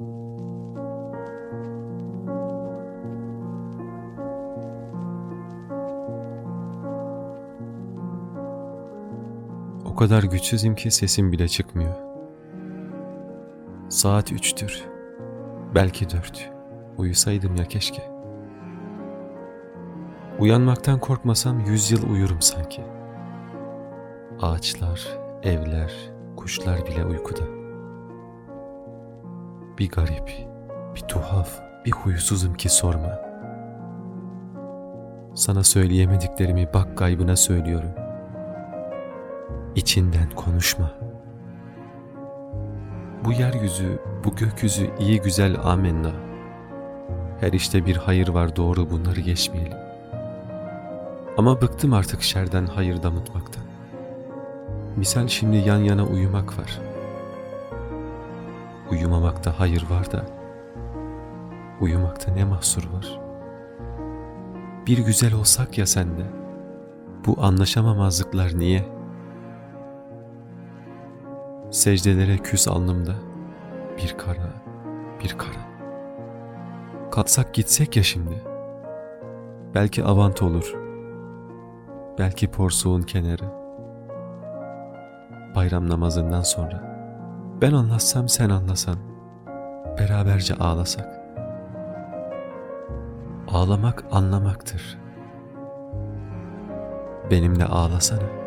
O kadar güçsüzüm ki sesim bile çıkmıyor. Saat üçtür. Belki dört. Uyusaydım ya keşke. Uyanmaktan korkmasam yüz yıl uyurum sanki. Ağaçlar, evler, kuşlar bile uykuda. Bir garip, bir tuhaf, bir huysuzum ki sorma. Sana söyleyemediklerimi bak gaybına söylüyorum. İçinden konuşma. Bu yeryüzü, bu gökyüzü iyi güzel amenna. Her işte bir hayır var doğru bunları geçmeyelim. Ama bıktım artık şerden hayırda mutmaktan. Misal şimdi yan yana uyumak var. Uyumamakta hayır var da uyumakta ne mahsur var? Bir güzel olsak ya sende. Bu anlaşamamazlıklar niye? Secdelere küs alnımda bir kara, bir kara. Katsak gitsek ya şimdi. Belki avant olur. Belki porsuğun kenarı. Bayram namazından sonra. Ben anlatsam sen anlasan. Beraberce ağlasak. Ağlamak anlamaktır. Benimle ağlasana.